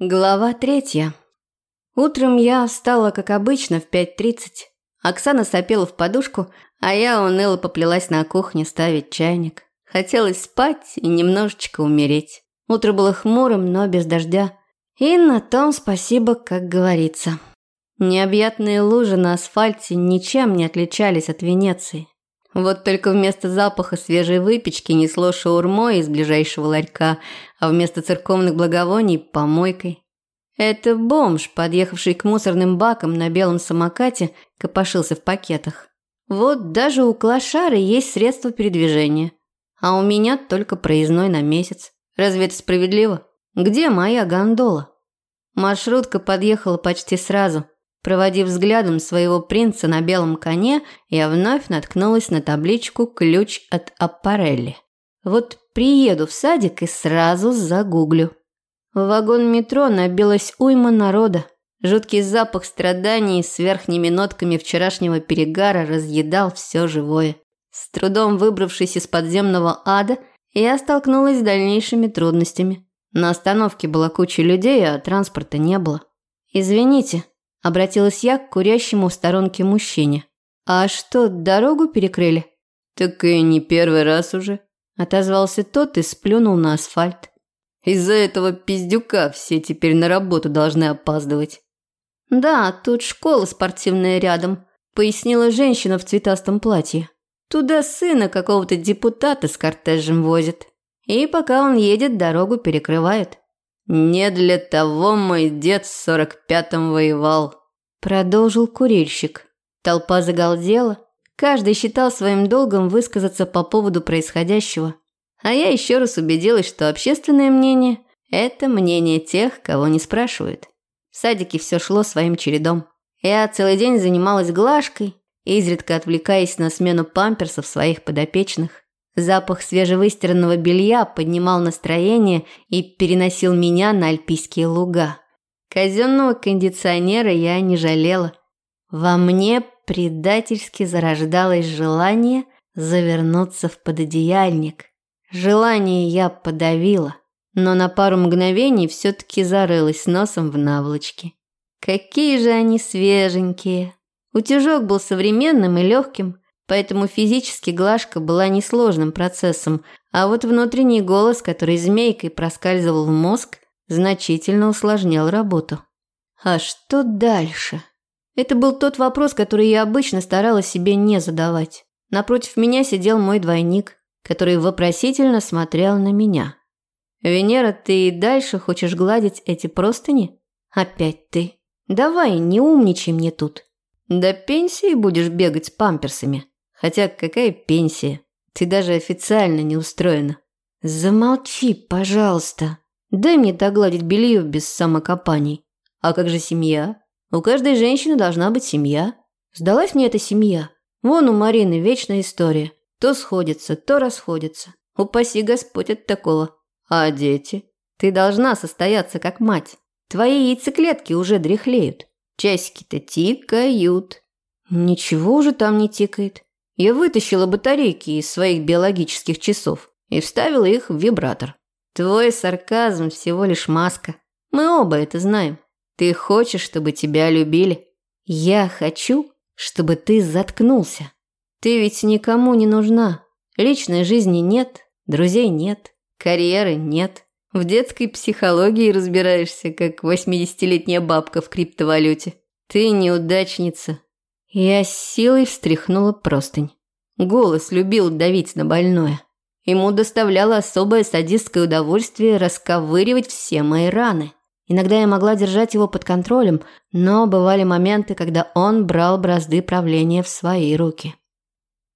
Глава третья. Утром я встала, как обычно, в 5.30. Оксана сопела в подушку, а я уныло поплелась на кухню ставить чайник. Хотелось спать и немножечко умереть. Утро было хмурым, но без дождя. И на том спасибо, как говорится. Необъятные лужи на асфальте ничем не отличались от Венеции. Вот только вместо запаха свежей выпечки несло шаурмой из ближайшего ларька, а вместо церковных благовоний – помойкой. Это бомж, подъехавший к мусорным бакам на белом самокате, копошился в пакетах. Вот даже у клошары есть средства передвижения. А у меня только проездной на месяц. Разве это справедливо? Где моя гондола? Маршрутка подъехала почти сразу – Проводив взглядом своего принца на белом коне, я вновь наткнулась на табличку «Ключ от Аппарелли». Вот приеду в садик и сразу загуглю. В вагон метро набилась уйма народа. Жуткий запах страданий с верхними нотками вчерашнего перегара разъедал все живое. С трудом выбравшись из подземного ада, я столкнулась с дальнейшими трудностями. На остановке была куча людей, а транспорта не было. «Извините», Обратилась я к курящему в сторонке мужчине. «А что, дорогу перекрыли?» «Так и не первый раз уже», – отозвался тот и сплюнул на асфальт. «Из-за этого пиздюка все теперь на работу должны опаздывать». «Да, тут школа спортивная рядом», – пояснила женщина в цветастом платье. «Туда сына какого-то депутата с кортежем возят. И пока он едет, дорогу перекрывают». «Не для того мой дед в сорок пятом воевал», – продолжил курильщик. Толпа загалдела. Каждый считал своим долгом высказаться по поводу происходящего. А я еще раз убедилась, что общественное мнение – это мнение тех, кого не спрашивают. В садике все шло своим чередом. Я целый день занималась глажкой, изредка отвлекаясь на смену памперсов своих подопечных. Запах свежевыстиранного белья поднимал настроение и переносил меня на альпийские луга. Казенного кондиционера я не жалела. Во мне предательски зарождалось желание завернуться в пододеяльник. Желание я подавила, но на пару мгновений все-таки зарылась носом в наволочки. Какие же они свеженькие. Утюжок был современным и легким, Поэтому физически глажка была несложным процессом, а вот внутренний голос, который змейкой проскальзывал в мозг, значительно усложнял работу. А что дальше? Это был тот вопрос, который я обычно старалась себе не задавать. Напротив меня сидел мой двойник, который вопросительно смотрел на меня. «Венера, ты и дальше хочешь гладить эти простыни? Опять ты. Давай, не умничай мне тут. До пенсии будешь бегать с памперсами». Хотя какая пенсия? Ты даже официально не устроена. Замолчи, пожалуйста. Дай мне догладить белье без самокопаний. А как же семья? У каждой женщины должна быть семья. Сдалась мне эта семья. Вон у Марины вечная история. То сходится, то расходится. Упаси Господь от такого. А дети? Ты должна состояться как мать. Твои яйцеклетки уже дряхлеют. Часики-то тикают. Ничего уже там не тикает. Я вытащила батарейки из своих биологических часов и вставила их в вибратор. Твой сарказм всего лишь маска. Мы оба это знаем. Ты хочешь, чтобы тебя любили. Я хочу, чтобы ты заткнулся. Ты ведь никому не нужна. Личной жизни нет, друзей нет, карьеры нет. В детской психологии разбираешься, как 80-летняя бабка в криптовалюте. Ты неудачница, я с силой встряхнула простынь. Голос любил давить на больное. Ему доставляло особое садистское удовольствие расковыривать все мои раны. Иногда я могла держать его под контролем, но бывали моменты, когда он брал бразды правления в свои руки.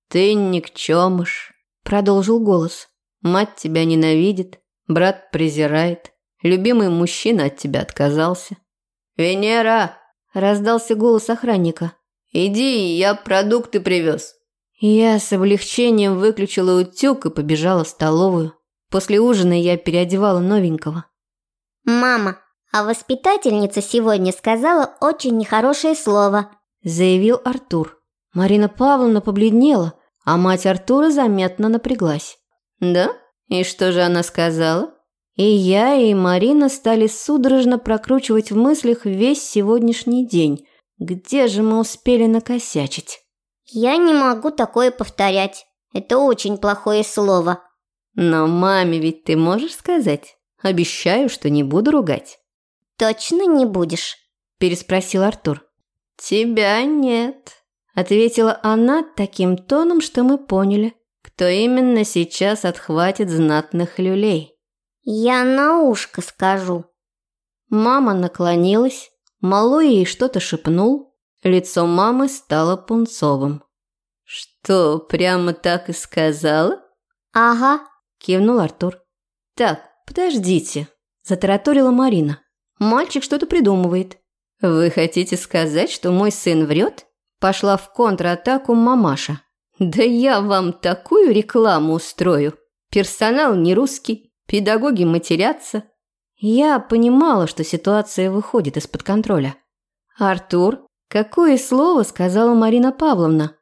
«Ты никчемыш», – продолжил голос. «Мать тебя ненавидит, брат презирает, любимый мужчина от тебя отказался». «Венера!» – раздался голос охранника. «Иди, я продукты привез». Я с облегчением выключила утюг и побежала в столовую. После ужина я переодевала новенького. «Мама, а воспитательница сегодня сказала очень нехорошее слово», заявил Артур. Марина Павловна побледнела, а мать Артура заметно напряглась. «Да? И что же она сказала?» И я, и Марина стали судорожно прокручивать в мыслях весь сегодняшний день. Где же мы успели накосячить? Я не могу такое повторять. Это очень плохое слово. Но маме ведь ты можешь сказать? Обещаю, что не буду ругать. Точно не будешь? Переспросил Артур. Тебя нет, ответила она таким тоном, что мы поняли, кто именно сейчас отхватит знатных люлей. Я на ушко скажу. Мама наклонилась, Малой ей что-то шепнул, лицо мамы стало пунцовым. «Что, прямо так и сказала?» «Ага», – кивнул Артур. «Так, подождите», – затараторила Марина. «Мальчик что-то придумывает. Вы хотите сказать, что мой сын врет?» Пошла в контратаку мамаша. «Да я вам такую рекламу устрою. Персонал не русский, педагоги матерятся, я понимала, что ситуация выходит из-под контроля. «Артур, какое слово сказала Марина Павловна?»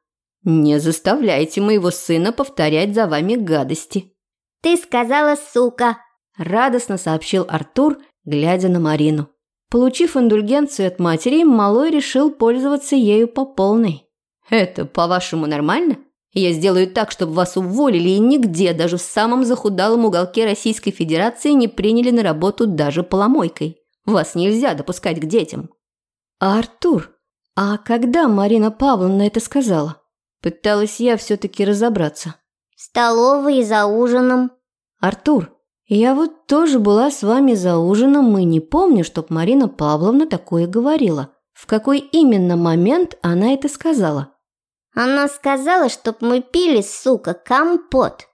«Не заставляйте моего сына повторять за вами гадости». «Ты сказала сука», – радостно сообщил Артур, глядя на Марину. Получив индульгенцию от матери, малой решил пользоваться ею по полной. «Это, по-вашему, нормально?» Я сделаю так, чтобы вас уволили и нигде, даже в самом захудалом уголке Российской Федерации, не приняли на работу даже поломойкой. Вас нельзя допускать к детям. А Артур? А когда Марина Павловна это сказала? Пыталась я все-таки разобраться. В столовой за ужином. Артур, я вот тоже была с вами за ужином и не помню, чтоб Марина Павловна такое говорила. В какой именно момент она это сказала? Она сказала, чтоб мы пили, сука, компот.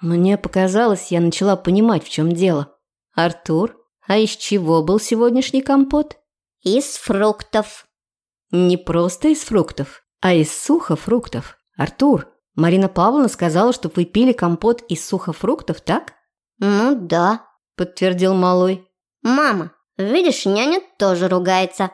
Мне показалось, я начала понимать, в чем дело. Артур, а из чего был сегодняшний компот? Из фруктов. Не просто из фруктов, а из сухофруктов. Артур, Марина Павловна сказала, чтоб вы пили компот из сухофруктов, так? Ну да, подтвердил малой. Мама, видишь, няня тоже ругается.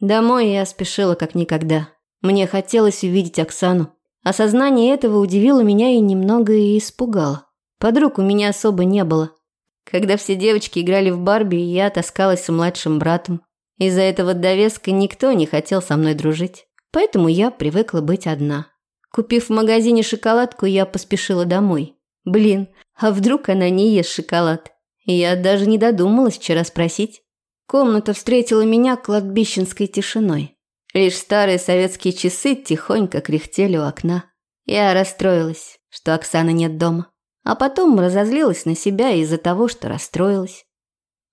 Домой я спешила как никогда. Мне хотелось увидеть Оксану. Осознание этого удивило меня и немного испугало. Подруг у меня особо не было. Когда все девочки играли в Барби, я таскалась с младшим братом. Из-за этого довеска никто не хотел со мной дружить. Поэтому я привыкла быть одна. Купив в магазине шоколадку, я поспешила домой. Блин, а вдруг она не ест шоколад? Я даже не додумалась вчера спросить. Комната встретила меня кладбищенской тишиной. Лишь старые советские часы тихонько кряхтели у окна. Я расстроилась, что Оксаны нет дома. А потом разозлилась на себя из-за того, что расстроилась.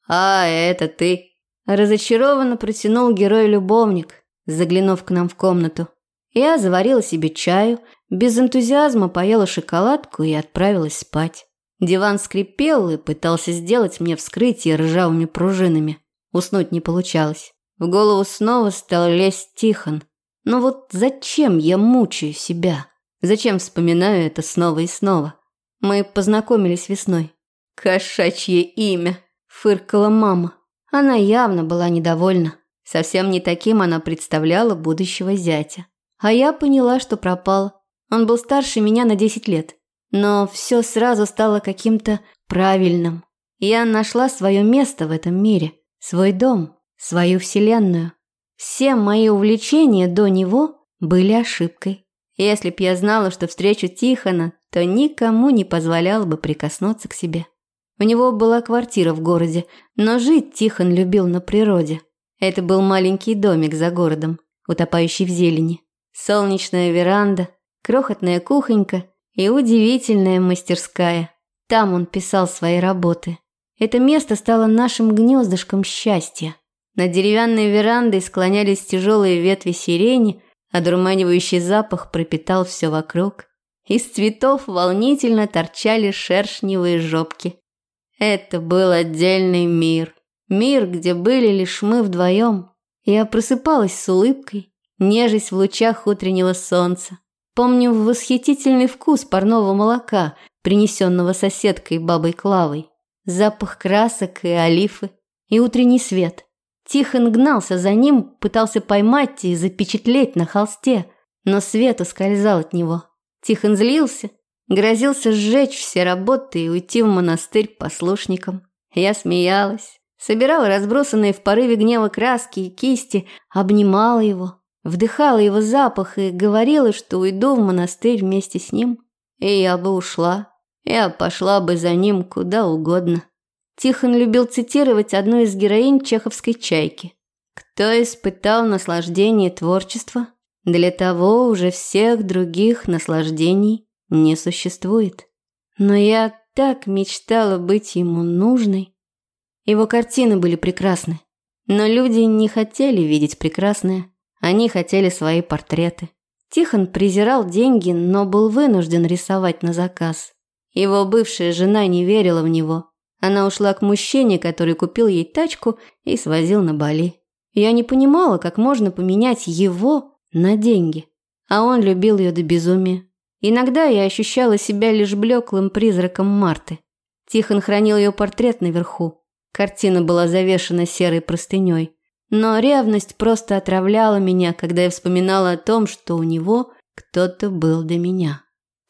«А, это ты!» Разочарованно протянул герой-любовник, заглянув к нам в комнату. Я заварила себе чаю, без энтузиазма поела шоколадку и отправилась спать. Диван скрипел и пытался сделать мне вскрытие ржавыми пружинами. Уснуть не получалось. В голову снова стал лезть Тихон. Но вот зачем я мучаю себя? Зачем вспоминаю это снова и снова? Мы познакомились весной. «Кошачье имя!» – фыркала мама. Она явно была недовольна. Совсем не таким она представляла будущего зятя. А я поняла, что пропал. Он был старше меня на 10 лет. Но все сразу стало каким-то правильным. Я нашла свое место в этом мире – свой дом, свою вселенную. Все мои увлечения до него были ошибкой. Если б я знала, что встречу Тихона, то никому не позволяла бы прикоснуться к себе. У него была квартира в городе, но жить Тихон любил на природе. Это был маленький домик за городом, утопающий в зелени. Солнечная веранда, крохотная кухонька и удивительная мастерская. Там он писал свои работы. Это место стало нашим гнездышком счастья. Над деревянной верандой склонялись тяжелые ветви сирени, а дурманивающий запах пропитал все вокруг. Из цветов волнительно торчали шершневые жопки. Это был отдельный мир. Мир, где были лишь мы вдвоем. Я просыпалась с улыбкой, нежесть в лучах утреннего солнца. Помню восхитительный вкус парного молока, принесенного соседкой бабой Клавой запах красок и олифы, и утренний свет. Тихон гнался за ним, пытался поймать и запечатлеть на холсте, но свет ускользал от него. Тихон злился, грозился сжечь все работы и уйти в монастырь послушником. Я смеялась, собирала разбросанные в порыве гнева краски и кисти, обнимала его, вдыхала его запах и говорила, что уйду в монастырь вместе с ним. И я бы ушла, я пошла бы за ним куда угодно. Тихон любил цитировать одну из героинь чеховской «Чайки». «Кто испытал наслаждение творчества, для того уже всех других наслаждений не существует». Но я так мечтала быть ему нужной. Его картины были прекрасны, но люди не хотели видеть прекрасное, они хотели свои портреты. Тихон презирал деньги, но был вынужден рисовать на заказ. Его бывшая жена не верила в него – она ушла к мужчине, который купил ей тачку и свозил на Бали. Я не понимала, как можно поменять его на деньги. А он любил ее до безумия. Иногда я ощущала себя лишь блеклым призраком Марты. Тихон хранил ее портрет наверху. Картина была завешена серой простыней. Но ревность просто отравляла меня, когда я вспоминала о том, что у него кто-то был до меня.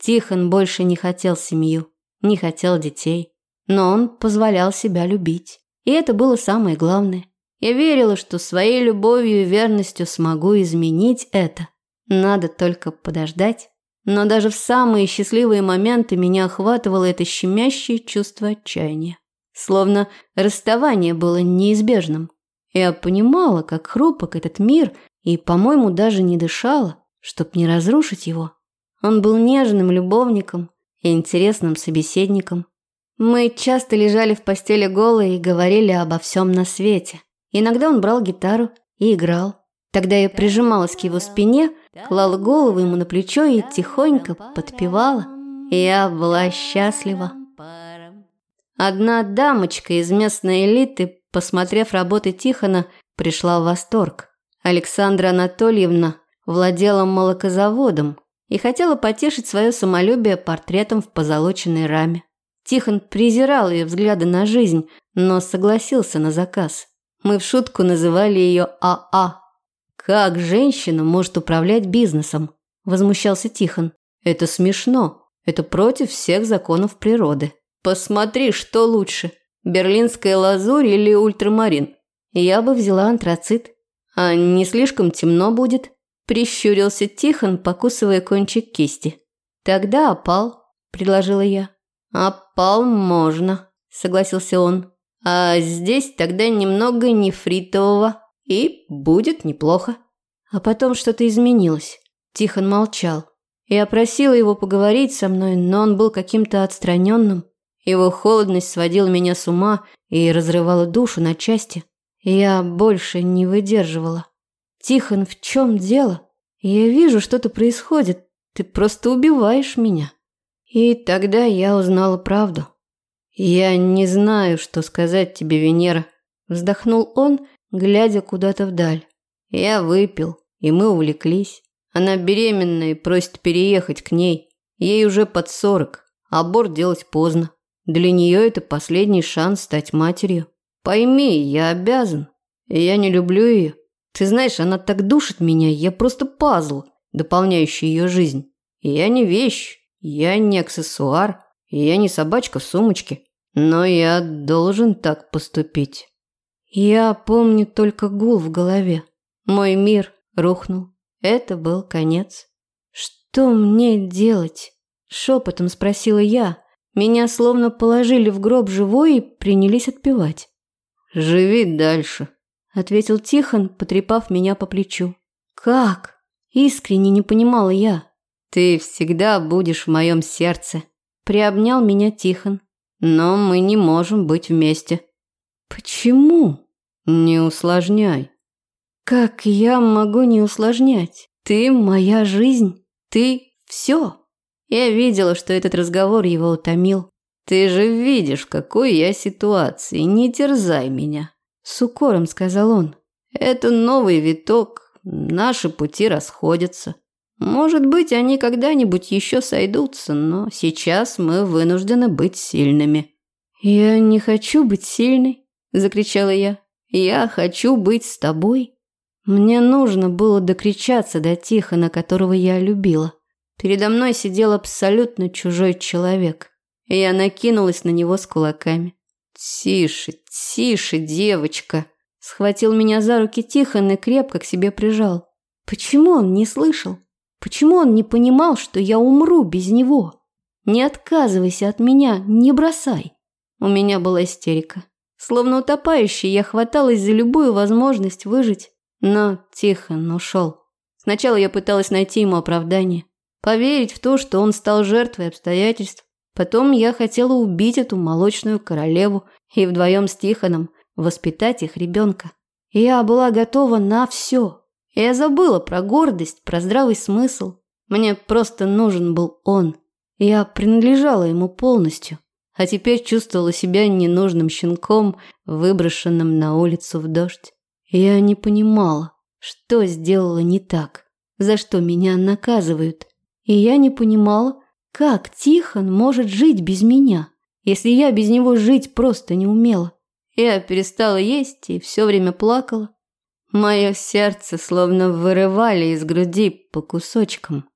Тихон больше не хотел семью, не хотел детей. Но он позволял себя любить. И это было самое главное. Я верила, что своей любовью и верностью смогу изменить это. Надо только подождать. Но даже в самые счастливые моменты меня охватывало это щемящее чувство отчаяния. Словно расставание было неизбежным. Я понимала, как хрупок этот мир, и, по-моему, даже не дышала, чтоб не разрушить его. Он был нежным любовником и интересным собеседником. Мы часто лежали в постели голые и говорили обо всем на свете. Иногда он брал гитару и играл. Тогда я прижималась к его спине, клала голову ему на плечо и тихонько подпевала. Я была счастлива. Одна дамочка из местной элиты, посмотрев работы Тихона, пришла в восторг. Александра Анатольевна владела молокозаводом и хотела потешить свое самолюбие портретом в позолоченной раме. Тихон презирал ее взгляды на жизнь, но согласился на заказ. Мы в шутку называли ее АА. «Как женщина может управлять бизнесом?» – возмущался Тихон. «Это смешно. Это против всех законов природы. Посмотри, что лучше – берлинская лазурь или ультрамарин. Я бы взяла антрацит. А не слишком темно будет?» – прищурился Тихон, покусывая кончик кисти. «Тогда опал», – предложила я. «Опал можно», – согласился он. «А здесь тогда немного нефритового, и будет неплохо». А потом что-то изменилось. Тихон молчал. Я просила его поговорить со мной, но он был каким-то отстраненным. Его холодность сводила меня с ума и разрывала душу на части. Я больше не выдерживала. «Тихон, в чем дело? Я вижу, что-то происходит. Ты просто убиваешь меня». И тогда я узнала правду. «Я не знаю, что сказать тебе, Венера», – вздохнул он, глядя куда-то вдаль. «Я выпил, и мы увлеклись. Она беременна и просит переехать к ней. Ей уже под сорок, аборт делать поздно. Для нее это последний шанс стать матерью. Пойми, я обязан. Я не люблю ее. Ты знаешь, она так душит меня, я просто пазл, дополняющий ее жизнь. Я не вещь, я не аксессуар, я не собачка в сумочке, но я должен так поступить. Я помню только гул в голове. Мой мир рухнул. Это был конец. Что мне делать? Шепотом спросила я. Меня словно положили в гроб живой и принялись отпевать. «Живи дальше», – ответил Тихон, потрепав меня по плечу. «Как?» – искренне не понимала я. Ты всегда будешь в моем сердце. Приобнял меня Тихон. Но мы не можем быть вместе. Почему? Не усложняй. Как я могу не усложнять? Ты моя жизнь. Ты все. Я видела, что этот разговор его утомил. Ты же видишь, в какой я ситуации. Не терзай меня. С укором сказал он. Это новый виток. Наши пути расходятся. Может быть, они когда-нибудь еще сойдутся, но сейчас мы вынуждены быть сильными. «Я не хочу быть сильной», – закричала я. Я хочу быть с тобой. Мне нужно было докричаться до Тихона, которого я любила. Передо мной сидел абсолютно чужой человек. И я накинулась на него с кулаками. «Тише, тише, девочка!» Схватил меня за руки Тихон и крепко к себе прижал. Почему он не слышал? Почему он не понимал, что я умру без него? Не отказывайся от меня, не бросай. У меня была истерика. Словно утопающий, я хваталась за любую возможность выжить. Но Тихон ушел. Сначала я пыталась найти ему оправдание. Поверить в то, что он стал жертвой обстоятельств. Потом я хотела убить эту молочную королеву и вдвоем с Тихоном воспитать их ребенка. Я была готова на все. Я забыла про гордость, про здравый смысл. Мне просто нужен был он. Я принадлежала ему полностью, а теперь чувствовала себя ненужным щенком, выброшенным на улицу в дождь. Я не понимала, что сделала не так, за что меня наказывают. И я не понимала, как Тихон может жить без меня, если я без него жить просто не умела. Я перестала есть и все время плакала. Мое сердце словно вырывали из груди по кусочкам.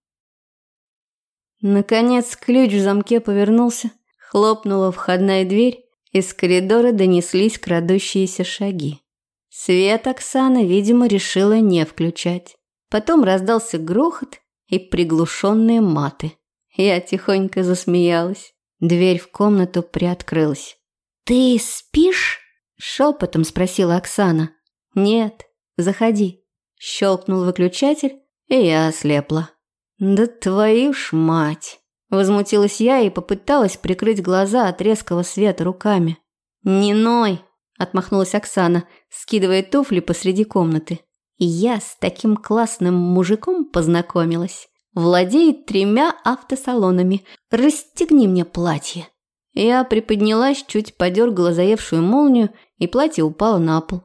Наконец ключ в замке повернулся, хлопнула входная дверь, из коридора донеслись крадущиеся шаги. Свет Оксана, видимо, решила не включать. Потом раздался грохот и приглушенные маты. Я тихонько засмеялась. Дверь в комнату приоткрылась. «Ты спишь?» – шепотом спросила Оксана. «Нет, заходи». Щелкнул выключатель, и я ослепла. «Да твою ж мать!» Возмутилась я и попыталась прикрыть глаза от резкого света руками. «Не ной!» – отмахнулась Оксана, скидывая туфли посреди комнаты. Я с таким классным мужиком познакомилась. Владеет тремя автосалонами. Расстегни мне платье. Я приподнялась, чуть подергала заевшую молнию, и платье упало на пол.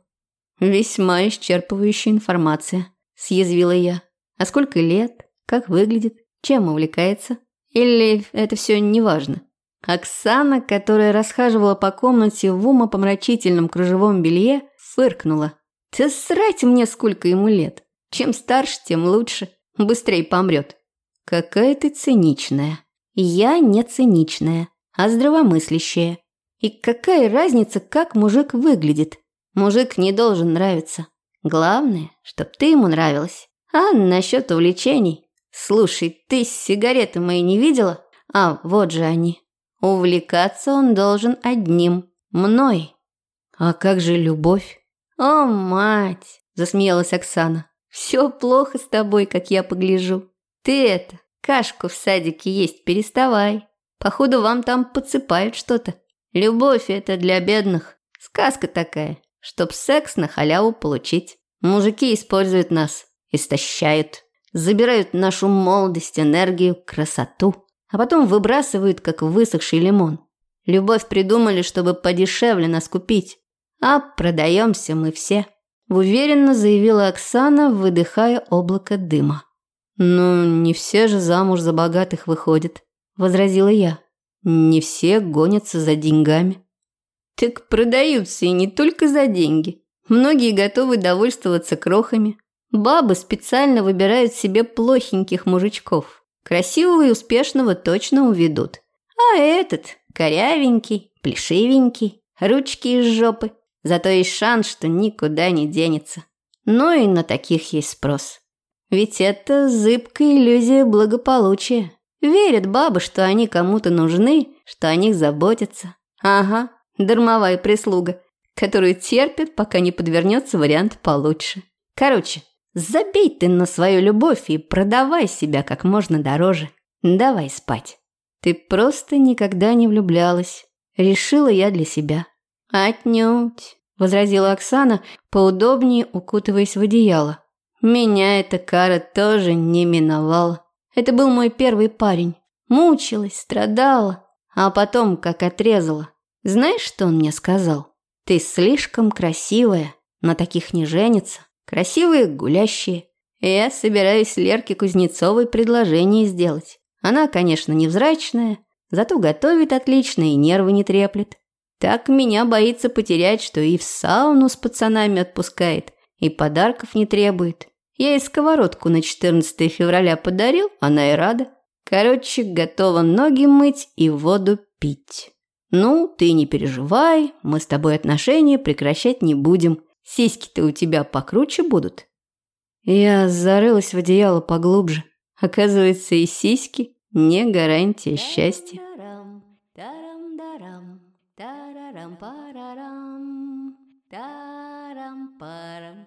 Весьма исчерпывающая информация, съязвила я. А сколько лет? Как выглядит? Чем увлекается? Или это все неважно? Оксана, которая расхаживала по комнате в умопомрачительном кружевом белье, фыркнула. «Ты срать мне, сколько ему лет. Чем старше, тем лучше. Быстрее помрет». «Какая ты циничная». «Я не циничная, а здравомыслящая. И какая разница, как мужик выглядит? Мужик не должен нравиться. Главное, чтоб ты ему нравилась. А насчет увлечений «Слушай, ты сигареты мои не видела? А, вот же они. Увлекаться он должен одним – мной». «А как же любовь?» «О, мать!» – засмеялась Оксана. «Все плохо с тобой, как я погляжу. Ты это, кашку в садике есть переставай. Походу, вам там подсыпают что-то. Любовь – это для бедных. Сказка такая, чтоб секс на халяву получить. Мужики используют нас, истощают» забирают нашу молодость, энергию, красоту, а потом выбрасывают, как высохший лимон. Любовь придумали, чтобы подешевле нас купить, а продаемся мы все», – уверенно заявила Оксана, выдыхая облако дыма. «Ну, не все же замуж за богатых выходят», – возразила я. «Не все гонятся за деньгами». «Так продаются и не только за деньги. Многие готовы довольствоваться крохами, Бабы специально выбирают себе плохеньких мужичков. Красивого и успешного точно уведут. А этот корявенький, плешивенький, ручки из жопы. Зато есть шанс, что никуда не денется. Но и на таких есть спрос. Ведь это зыбкая иллюзия благополучия. Верят бабы, что они кому-то нужны, что о них заботятся. Ага, дармовая прислуга, которую терпят, пока не подвернется вариант получше. Короче, Забей ты на свою любовь и продавай себя как можно дороже. Давай спать. Ты просто никогда не влюблялась. Решила я для себя. Отнюдь, возразила Оксана, поудобнее укутываясь в одеяло. Меня эта кара тоже не миновала. Это был мой первый парень. Мучилась, страдала, а потом как отрезала. Знаешь, что он мне сказал? Ты слишком красивая, на таких не женится. Красивые, гулящие. Я собираюсь Лерке Кузнецовой предложение сделать. Она, конечно, невзрачная, зато готовит отлично и нервы не треплет. Так меня боится потерять, что и в сауну с пацанами отпускает, и подарков не требует. Я ей сковородку на 14 февраля подарил, она и рада. Короче, готова ноги мыть и воду пить. Ну, ты не переживай, мы с тобой отношения прекращать не будем. Сиськи-то у тебя покруче будут. Я зарылась в одеяло поглубже. Оказывается, и сиськи не гарантия счастья. परं